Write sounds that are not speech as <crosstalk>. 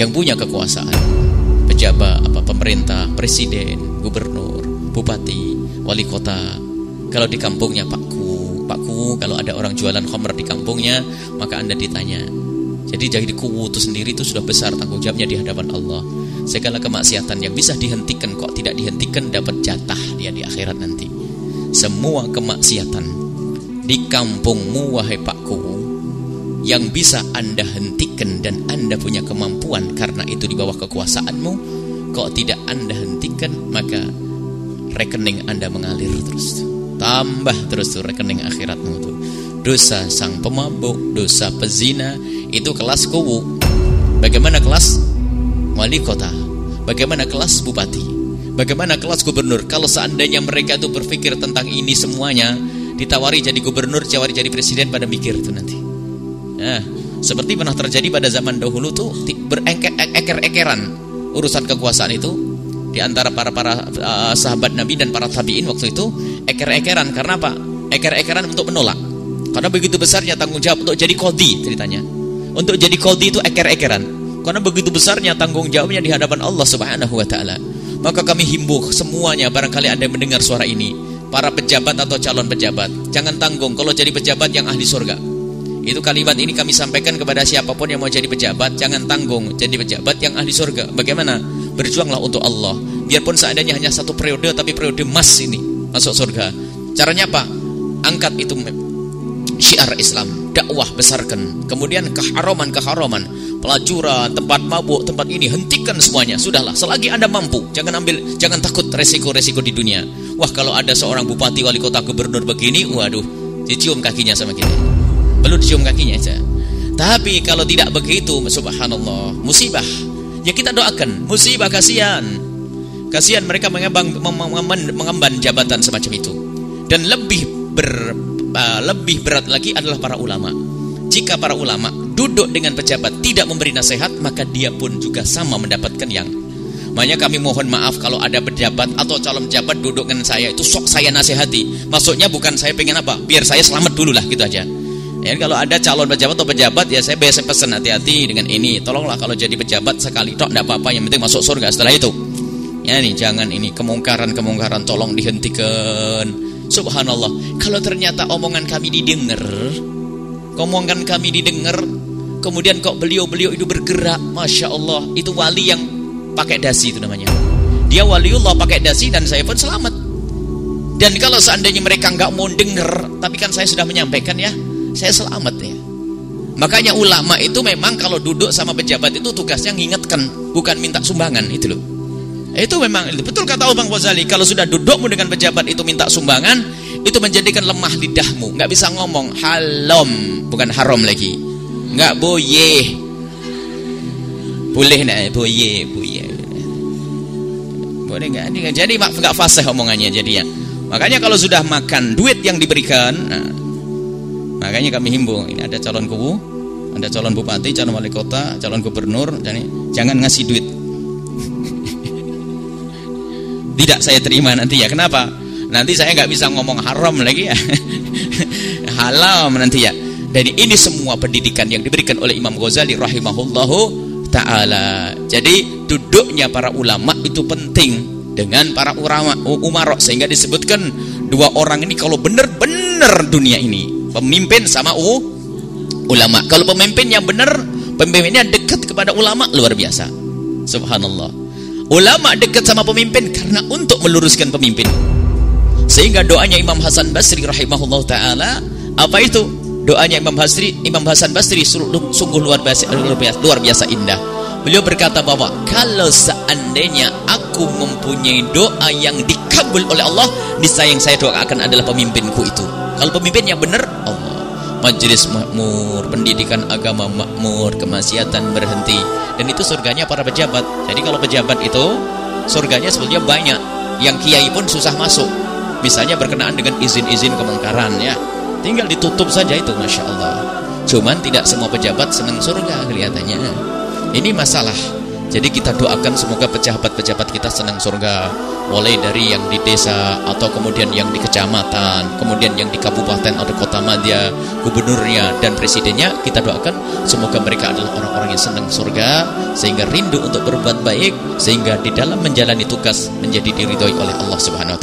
yang punya kekuasaan pejabat apa pemerintah presiden gubernur bupati wali kota kalau di kampungnya pakku pakku kalau ada orang jualan khamr di kampungnya maka anda ditanya. Jadi jadi kuwu itu sendiri itu sudah besar tanggung jawabnya di hadapan Allah. Segala kemaksiatan yang bisa dihentikan kok tidak dihentikan dapat jatah dia di akhirat nanti. Semua kemaksiatan di kampungmu wahai pakku yang bisa anda hentikan dan anda punya kemampuan karena itu di bawah kekuasaanmu kok tidak anda hentikan maka rekening anda mengalir terus. Tambah terus tuh rekening akhiratmu tuh. Dosa sang pemabuk dosa pezina itu kelas kuwu. Bagaimana kelas wali kota? Bagaimana kelas bupati? Bagaimana kelas gubernur? Kalau seandainya mereka itu berpikir tentang ini semuanya ditawari jadi gubernur ditawari jadi presiden pada mikir tuh nanti Nah, seperti pernah terjadi pada zaman dahulu tuh bereker-ekeran urusan kekuasaan itu di antara para para uh, sahabat Nabi dan para tabiin waktu itu eker-ekeran karena apa? Eker-ekeran untuk menolak. Karena begitu besarnya tanggung jawab untuk jadi kodi ceritanya. Untuk jadi kodi itu eker-ekeran. Karena begitu besarnya tanggung jawabnya di hadapan Allah Subhanahu wa taala. Maka kami himbau semuanya barangkali Anda mendengar suara ini, para pejabat atau calon pejabat, jangan tanggung kalau jadi pejabat yang ahli surga. Itu kalimat ini kami sampaikan kepada siapa pun yang mau jadi pejabat, jangan tanggung jadi pejabat yang ahli surga. Bagaimana? Berjuanglah untuk Allah. Biarpun seandainya hanya satu periode, tapi periode emas ini masuk surga. Caranya apa? Angkat itu syiar Islam, dakwah besarkan. Kemudian keharaman keharaman, pelacuran, tempat mabuk, tempat ini hentikan semuanya. Sudahlah, selagi anda mampu, jangan ambil, jangan takut resiko-resiko di dunia. Wah kalau ada seorang bupati, wali kota, gubernur begini, waduh, dicium kakinya sama kita. Perlu dicium kakinya aja tapi kalau tidak begitu subhanallah musibah. Ya kita doakan musibah kasihan. Kasihan mereka mengemban, mengemban jabatan semacam itu. Dan lebih ber, uh, lebih berat lagi adalah para ulama jika para ulama duduk dengan pejabat tidak memberi nasihat maka dia pun juga sama mendapatkan yang Makanya kami mohon maaf kalau ada pejabat atau calon pejabat duduk dengan saya itu sok saya nasihati. Maksudnya bukan saya pengen apa, biar saya selamat dulu lah gitu aja. Ya kalau ada calon pejabat atau pejabat ya saya biasa pesan hati-hati dengan ini. Tolonglah kalau jadi pejabat sekali tok tidak apa-apa yang penting masuk surga setelah itu. Ya nih jangan ini kemungkaran-kemungkaran tolong dihentikan. Subhanallah. Kalau ternyata omongan kami didengar, omongan kami didengar, kemudian kok beliau-beliau itu bergerak, masya Allah, itu wali yang pakai dasi itu namanya. Dia waliullah pakai dasi dan saya pun selamat. Dan kalau seandainya mereka nggak mau dengar, tapi kan saya sudah menyampaikan ya, saya selamat ya. Makanya ulama itu memang kalau duduk sama pejabat itu tugasnya ngingetkan, bukan minta sumbangan itu loh. Itu memang betul kata Bang Ghazali, kalau sudah dudukmu dengan pejabat itu minta sumbangan, itu menjadikan lemah lidahmu, nggak bisa ngomong halom, bukan haram lagi. nggak boye. Boleh nak boye, boye. Boleh nggak? Jadi nggak fasih omongannya jadi ya. Makanya kalau sudah makan duit yang diberikan, nah, Makanya kami himbau, ini ada calon kubu, ada calon bupati, calon wali kota, calon gubernur, jadi jangan ngasih duit. <laughs> Tidak saya terima nanti ya. Kenapa? Nanti saya nggak bisa ngomong haram lagi ya. <laughs> Halal nanti ya. Dari ini semua pendidikan yang diberikan oleh Imam Ghazali rahimahullahu taala. Jadi duduknya para ulama itu penting dengan para ulama umarok sehingga disebutkan dua orang ini kalau benar-benar dunia ini pemimpin sama u, ulama kalau pemimpinnya benar pemimpinnya dekat kepada ulama luar biasa subhanallah ulama dekat sama pemimpin karena untuk meluruskan pemimpin sehingga doanya Imam Hasan Basri rahimahullah taala apa itu doanya Imam Basri Imam Hasan Basri sungguh luar biasa luar biasa, indah beliau berkata bahwa kalau seandainya aku mempunyai doa yang dikabul oleh Allah niscaya yang saya doakan adalah pemimpinku itu kalau pemimpin yang benar, Allah. Majelis makmur, pendidikan agama makmur, kemaksiatan berhenti. Dan itu surganya para pejabat. Jadi kalau pejabat itu, surganya sebetulnya banyak. Yang kiai pun susah masuk. Misalnya berkenaan dengan izin-izin kemungkaran ya. Tinggal ditutup saja itu, Masya Allah. Cuman tidak semua pejabat senang surga kelihatannya. Ini masalah. Jadi kita doakan semoga pejabat-pejabat kita senang surga Mulai dari yang di desa Atau kemudian yang di kecamatan Kemudian yang di kabupaten atau kota madya Gubernurnya dan presidennya Kita doakan semoga mereka adalah orang-orang yang senang surga Sehingga rindu untuk berbuat baik Sehingga di dalam menjalani tugas Menjadi diridhoi oleh Allah subhanahu wa